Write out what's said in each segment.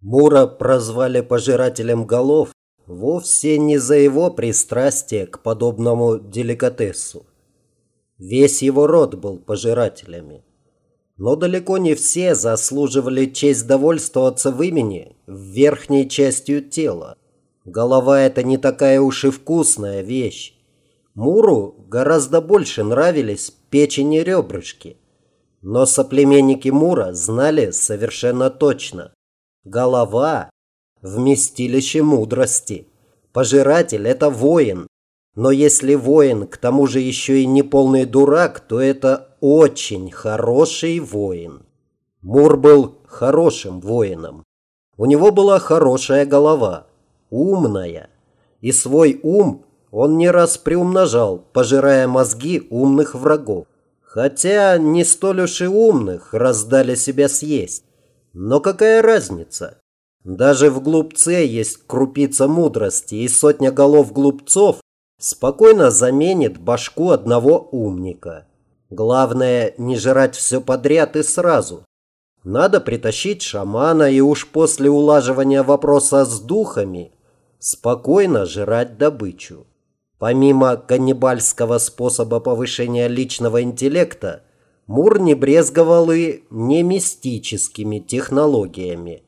Мура прозвали пожирателем голов вовсе не за его пристрастие к подобному деликатесу. Весь его род был пожирателями. Но далеко не все заслуживали честь довольствоваться в имени верхней частью тела. Голова – это не такая уж и вкусная вещь. Муру гораздо больше нравились печень и ребрышки. Но соплеменники Мура знали совершенно точно. Голова – вместилище мудрости. Пожиратель – это воин. Но если воин, к тому же еще и не полный дурак, то это очень хороший воин. Мур был хорошим воином. У него была хорошая голова, умная. И свой ум он не раз приумножал, пожирая мозги умных врагов. Хотя не столь уж и умных раздали себя съесть. Но какая разница? Даже в глупце есть крупица мудрости, и сотня голов глупцов спокойно заменит башку одного умника. Главное, не жрать все подряд и сразу. Надо притащить шамана и уж после улаживания вопроса с духами спокойно жрать добычу. Помимо каннибальского способа повышения личного интеллекта, Мур не брезговал и немистическими технологиями.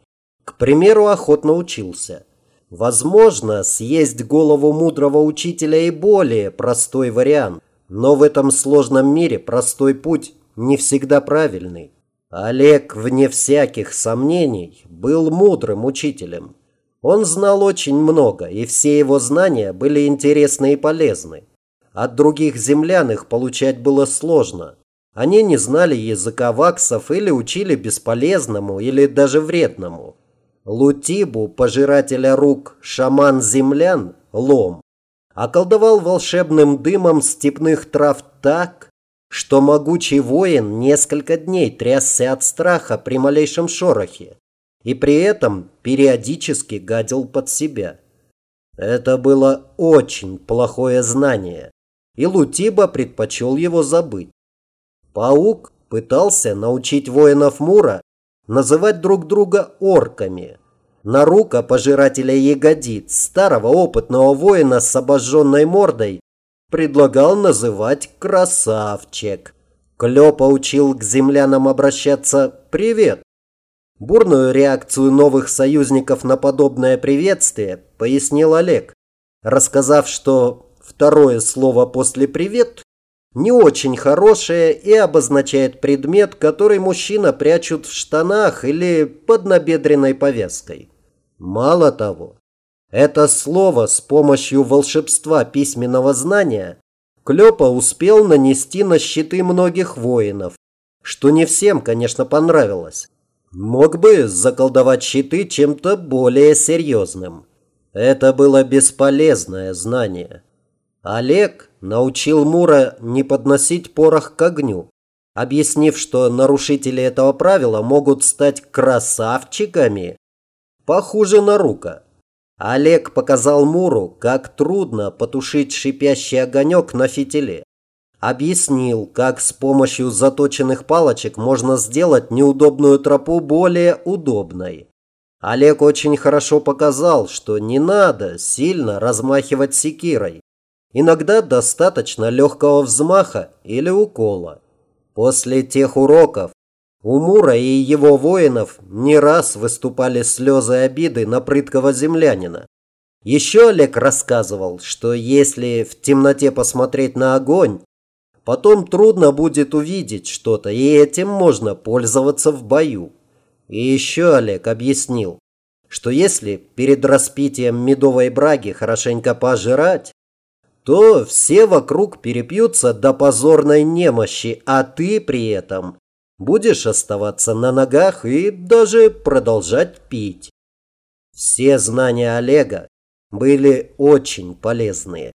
К примеру, охотно учился. Возможно, съесть голову мудрого учителя и более простой вариант, но в этом сложном мире простой путь не всегда правильный. Олег, вне всяких сомнений, был мудрым учителем. Он знал очень много, и все его знания были интересны и полезны. От других землян их получать было сложно – они не знали языка ваксов или учили бесполезному или даже вредному. Лутибу, пожирателя рук, шаман-землян, лом, околдовал волшебным дымом степных трав так, что могучий воин несколько дней трясся от страха при малейшем шорохе и при этом периодически гадил под себя. Это было очень плохое знание, и Лутиба предпочел его забыть. Паук пытался научить воинов Мура называть друг друга орками. Нарука, пожирателя ягодиц, старого опытного воина с обожженной мордой, предлагал называть красавчик. Клёпа учил к землянам обращаться «привет». Бурную реакцию новых союзников на подобное приветствие пояснил Олег, рассказав, что второе слово после «привет» не очень хорошее и обозначает предмет, который мужчина прячут в штанах или под набедренной повязкой. Мало того, это слово с помощью волшебства письменного знания Клёпа успел нанести на щиты многих воинов, что не всем, конечно, понравилось. Мог бы заколдовать щиты чем-то более серьезным. Это было бесполезное знание. Олег научил Мура не подносить порох к огню, объяснив, что нарушители этого правила могут стать красавчиками. Похуже на рука. Олег показал Муру, как трудно потушить шипящий огонек на фитиле. Объяснил, как с помощью заточенных палочек можно сделать неудобную тропу более удобной. Олег очень хорошо показал, что не надо сильно размахивать секирой. Иногда достаточно легкого взмаха или укола. После тех уроков у Мура и его воинов не раз выступали слезы обиды на прыткого землянина. Еще Олег рассказывал, что если в темноте посмотреть на огонь, потом трудно будет увидеть что-то, и этим можно пользоваться в бою. И еще Олег объяснил, что если перед распитием медовой браги хорошенько пожрать, то все вокруг перепьются до позорной немощи, а ты при этом будешь оставаться на ногах и даже продолжать пить. Все знания Олега были очень полезные.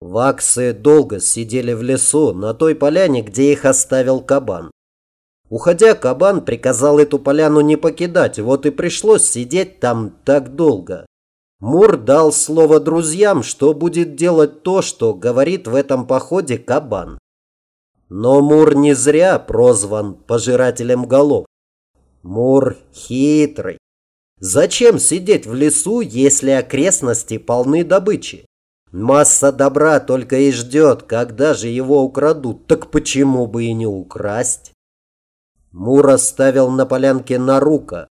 Ваксы долго сидели в лесу на той поляне, где их оставил кабан. Уходя, кабан приказал эту поляну не покидать, вот и пришлось сидеть там так долго. Мур дал слово друзьям, что будет делать то, что говорит в этом походе кабан. Но Мур не зря прозван пожирателем голов. Мур хитрый. Зачем сидеть в лесу, если окрестности полны добычи? Масса добра только и ждет, когда же его украдут. Так почему бы и не украсть? Мура ставил на полянке Нарука.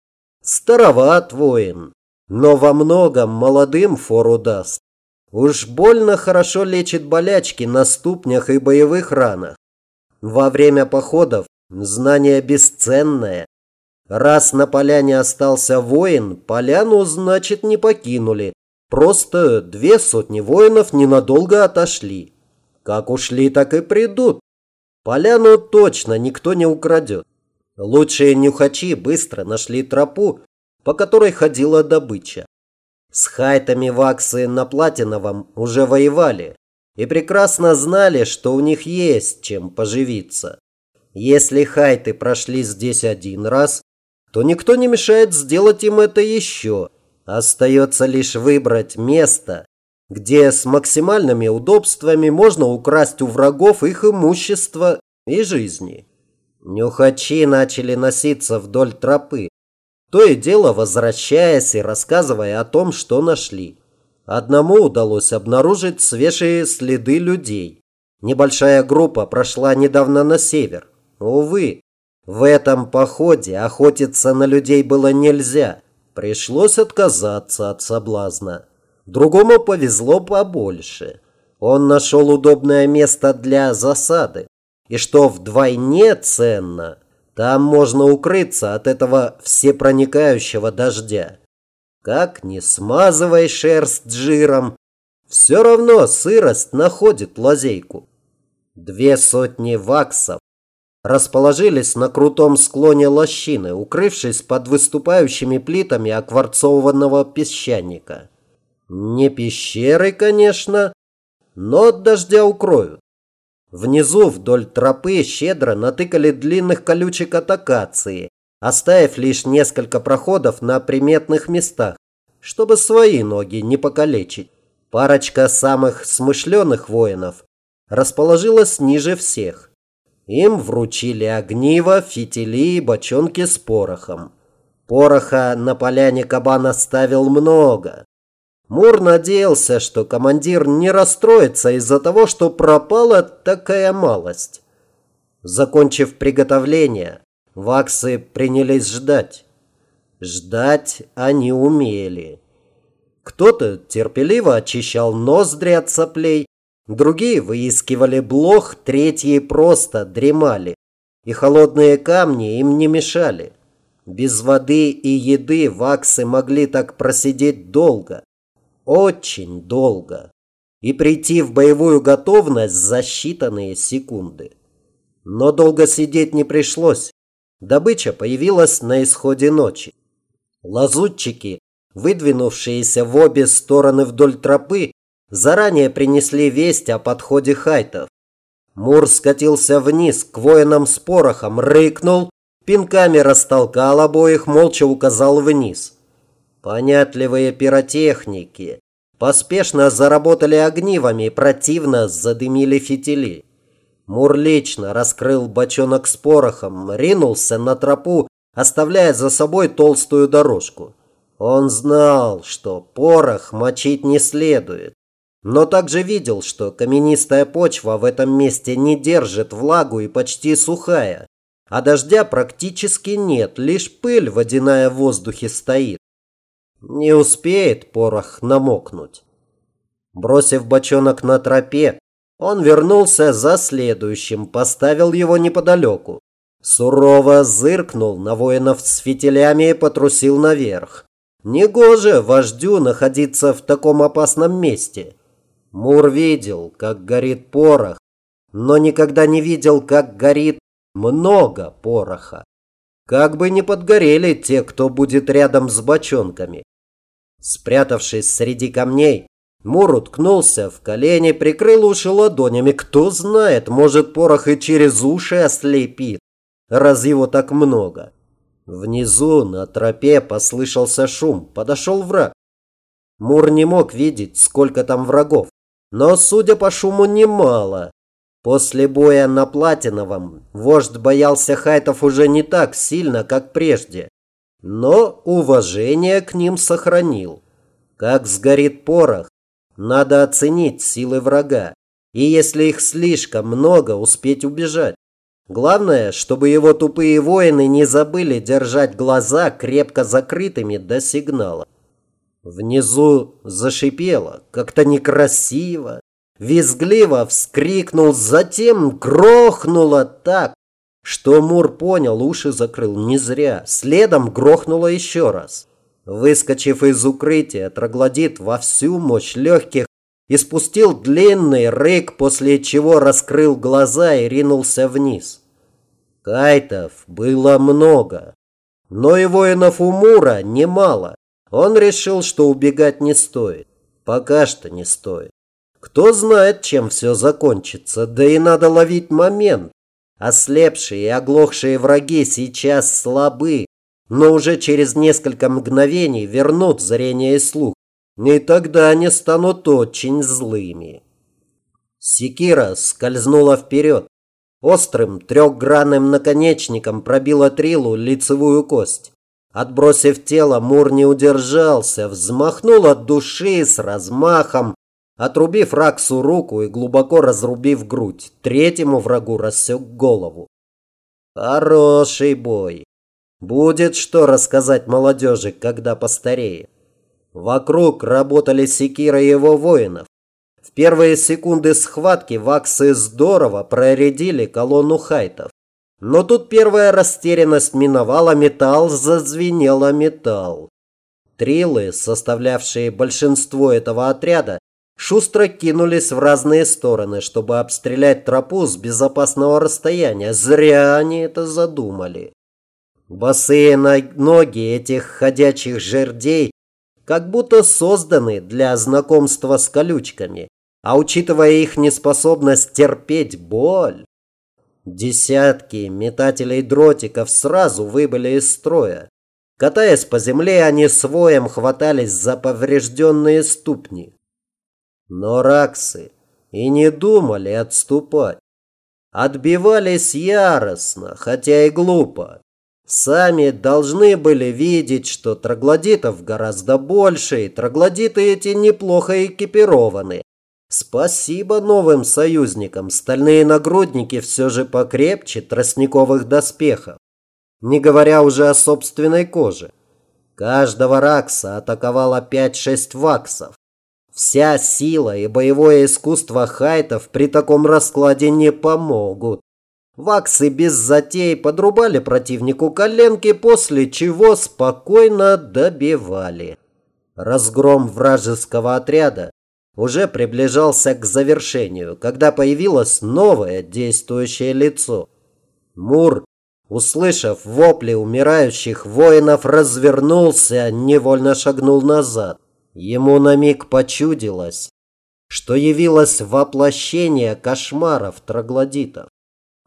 Староват воин, но во многом молодым фору даст. Уж больно хорошо лечит болячки на ступнях и боевых ранах. Во время походов знание бесценное. Раз на поляне остался воин, поляну, значит, не покинули. Просто две сотни воинов ненадолго отошли. Как ушли, так и придут. Поляну точно никто не украдет. Лучшие нюхачи быстро нашли тропу, по которой ходила добыча. С хайтами ваксы на Платиновом уже воевали и прекрасно знали, что у них есть чем поживиться. Если хайты прошли здесь один раз, то никто не мешает сделать им это еще. Остается лишь выбрать место, где с максимальными удобствами можно украсть у врагов их имущество и жизни. Нюхачи начали носиться вдоль тропы, то и дело возвращаясь и рассказывая о том, что нашли. Одному удалось обнаружить свежие следы людей. Небольшая группа прошла недавно на север. Увы, в этом походе охотиться на людей было нельзя. Пришлось отказаться от соблазна. Другому повезло побольше. Он нашел удобное место для засады. И что вдвойне ценно – там можно укрыться от этого всепроникающего дождя. Как не смазывай шерсть жиром, все равно сырость находит лазейку. Две сотни ваксов расположились на крутом склоне лощины, укрывшись под выступающими плитами окварцованного песчаника. Не пещеры, конечно, но от дождя укроют. Внизу вдоль тропы щедро натыкали длинных колючек от акации, оставив лишь несколько проходов на приметных местах, чтобы свои ноги не покалечить. Парочка самых смышленых воинов расположилась ниже всех. Им вручили огниво, фитили и бочонки с порохом. Пороха на поляне кабан оставил много. Мур надеялся, что командир не расстроится из-за того, что пропала такая малость. Закончив приготовление, ваксы принялись ждать. Ждать они умели. Кто-то терпеливо очищал ноздри от соплей, другие выискивали блох, третьи просто дремали. И холодные камни им не мешали. Без воды и еды ваксы могли так просидеть долго очень долго и прийти в боевую готовность за считанные секунды. Но долго сидеть не пришлось. Добыча появилась на исходе ночи. Лазутчики, выдвинувшиеся в обе стороны вдоль тропы, заранее принесли весть о подходе хайтов. Мур скатился вниз к воинам с порохом, рыкнул, пинками растолкал обоих, молча указал вниз. Понятливые пиротехники поспешно заработали огнивами, противно задымили фитили. Мур лично раскрыл бочонок с порохом, ринулся на тропу, оставляя за собой толстую дорожку. Он знал, что порох мочить не следует, но также видел, что каменистая почва в этом месте не держит влагу и почти сухая, а дождя практически нет, лишь пыль водяная в воздухе стоит. Не успеет порох намокнуть. Бросив бочонок на тропе, он вернулся за следующим, поставил его неподалеку. Сурово зыркнул на воинов с фитилями и потрусил наверх. Негоже вождю находиться в таком опасном месте. Мур видел, как горит порох, но никогда не видел, как горит много пороха. Как бы не подгорели те, кто будет рядом с бочонками. Спрятавшись среди камней, Мур уткнулся в колени, прикрыл уши ладонями. Кто знает, может, порох и через уши ослепит, раз его так много. Внизу на тропе послышался шум, подошел враг. Мур не мог видеть, сколько там врагов, но, судя по шуму, немало. После боя на Платиновом вождь боялся хайтов уже не так сильно, как прежде. но уважение к ним сохранил. Как сгорит порох, надо оценить силы врага, и если их слишком много, успеть убежать. Главное, чтобы его тупые воины не забыли держать глаза крепко закрытыми до сигнала. Внизу зашипело, как-то некрасиво. Визгливо вскрикнул, затем грохнуло так, что Мур понял, уши закрыл не зря. Следом грохнуло еще раз. Выскочив из укрытия, троглодит во всю мощь легких испустил длинный рык, после чего раскрыл глаза и ринулся вниз. Кайтов было много, но и воинов у Мура немало. Он решил, что убегать не стоит. Пока что не стоит. Кто знает, чем все закончится, да и надо ловить момент. Ослепшие и оглохшие враги сейчас слабы, но уже через несколько мгновений вернут зрение и слух. И тогда они станут очень злыми. Секира скользнула вперед. Острым трехгранным наконечником пробила Трилу лицевую кость. Отбросив тело, Мур не удержался, взмахнул от души с размахом, отрубив Раксу руку и глубоко разрубив грудь. Третьему врагу рассек голову. Хороший бой. Будет что рассказать молодежи, когда постареет. Вокруг работали секира его воинов. В первые секунды схватки ваксы здорово проредили колонну хайтов. Но тут первая растерянность миновала, металл зазвенела металл. Трилы, составлявшие большинство этого отряда, шустро кинулись в разные стороны, чтобы обстрелять тропу с безопасного расстояния. Зря они это задумали. Босые ноги этих ходячих жердей как будто созданы для знакомства с колючками, а учитывая их неспособность терпеть боль, десятки метателей дротиков сразу выбыли из строя. Катаясь по земле, они своем хватались за поврежденные ступни. Но раксы и не думали отступать. Отбивались яростно, хотя и глупо. Сами должны были видеть, что троглодитов гораздо больше, и троглодиты эти неплохо экипированы. Спасибо новым союзникам, стальные нагрудники все же покрепче тростниковых доспехов. Не говоря уже о собственной коже. Каждого ракса атаковало 5-6 ваксов. Вся сила и боевое искусство хайтов при таком раскладе не помогут. Ваксы без затей подрубали противнику коленки, после чего спокойно добивали. Разгром вражеского отряда уже приближался к завершению, когда появилось новое действующее лицо. Мур, услышав вопли умирающих воинов, развернулся, невольно шагнул назад. Ему на миг почудилось, что явилось воплощение кошмаров троглодитов.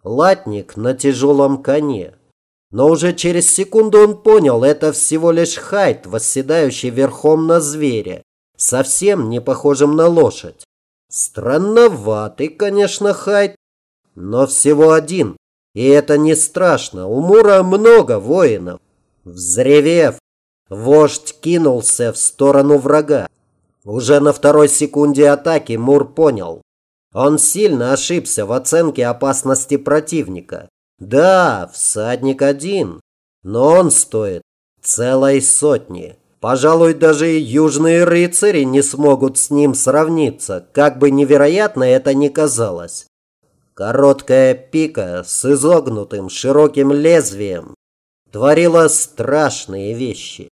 Латник на тяжелом коне. Но уже через секунду он понял, это всего лишь хайт, восседающий верхом на звере, совсем не похожим на лошадь. Странноватый, конечно, хайт, но всего один. И это не страшно, у Мура много воинов. Взревев, вождь кинулся в сторону врага. Уже на второй секунде атаки Мур понял, он сильно ошибся в оценке опасности противника. Да, всадник один, но он стоит целой сотни. Пожалуй, даже южные рыцари не смогут с ним сравниться, как бы невероятно это ни казалось. Короткая пика с изогнутым широким лезвием творила страшные вещи.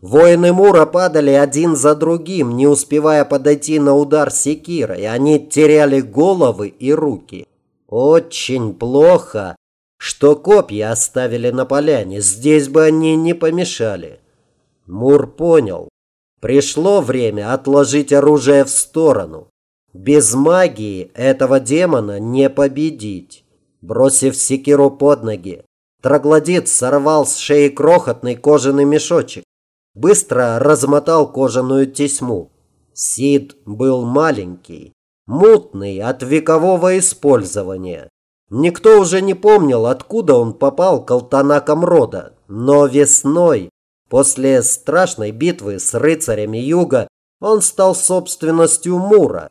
Воины Мура падали один за другим, не успевая подойти на удар секира, и они теряли головы и руки. Очень плохо, что копья оставили на поляне, здесь бы они не помешали. Мур понял, пришло время отложить оружие в сторону. Без магии этого демона не победить. Бросив секиру под ноги, троглодит сорвал с шеи крохотный кожаный мешочек быстро размотал кожаную тесьму. Сид был маленький, мутный от векового использования. Никто уже не помнил, откуда он попал к алтанакам рода, но весной После страшной битвы с рыцарями юга он стал собственностью Мура.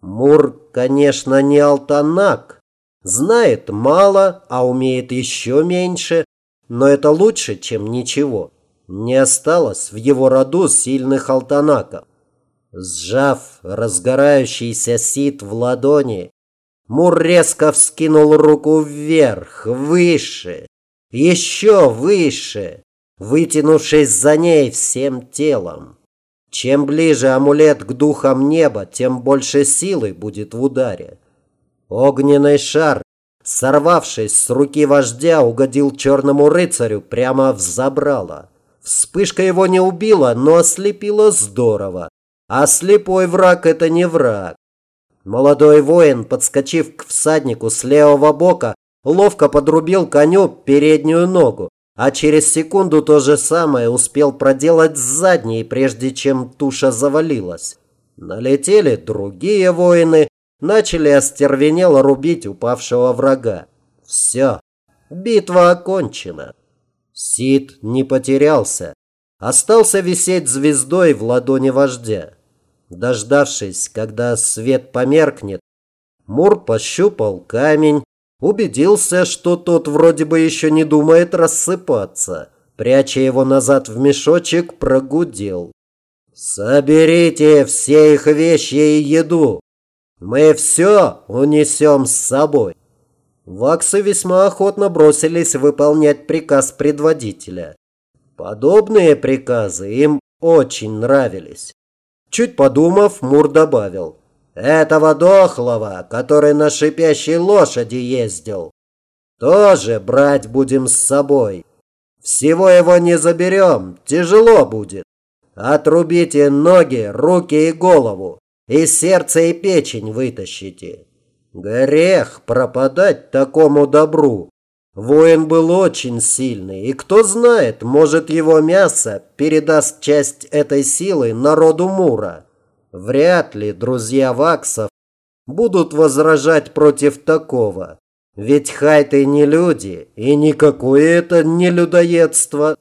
Мур, конечно, не алтанак. Знает мало, а умеет еще меньше. Но это лучше, чем ничего. Не осталось в его роду сильных алтанаков. Сжав разгорающийся сит в ладони, Мур резко вскинул руку вверх, выше, еще выше, вытянувшись за ней всем телом. Чем ближе амулет к духам неба, тем больше силы будет в ударе. Огненный шар, сорвавшись с руки вождя, угодил черному рыцарю прямо в забрало. Вспышка его не убила, но ослепила здорово. А слепой враг – это не враг. Молодой воин, подскочив к всаднику с левого бока, ловко подрубил коню переднюю ногу, а через секунду то же самое успел проделать с задней, прежде чем туша завалилась. Налетели другие воины, начали остервенело рубить упавшего врага. Все, битва окончена. Сид не потерялся, остался висеть звездой в ладони вождя. Дождавшись, когда свет померкнет, Мур пощупал камень, убедился, что тот вроде бы еще не думает рассыпаться. Пряча его назад в мешочек, прогудел. «Соберите все их вещи и еду. Мы все унесем с собой». Ваксы весьма охотно бросились выполнять приказ предводителя. Подобные приказы им очень нравились. Чуть подумав, Мур добавил. Этого дохлого, который на шипящей лошади ездил, тоже брать будем с собой. Всего его не заберем, тяжело будет. Отрубите ноги, руки и голову, и сердце и печень вытащите. Грех пропадать такому добру. Воин был очень сильный, и кто знает, может его мясо передаст часть этой силы народу Мура. Вряд ли друзья Ваксов будут возражать против такого. Ведь хайты не люди, и никакое это не людоедство.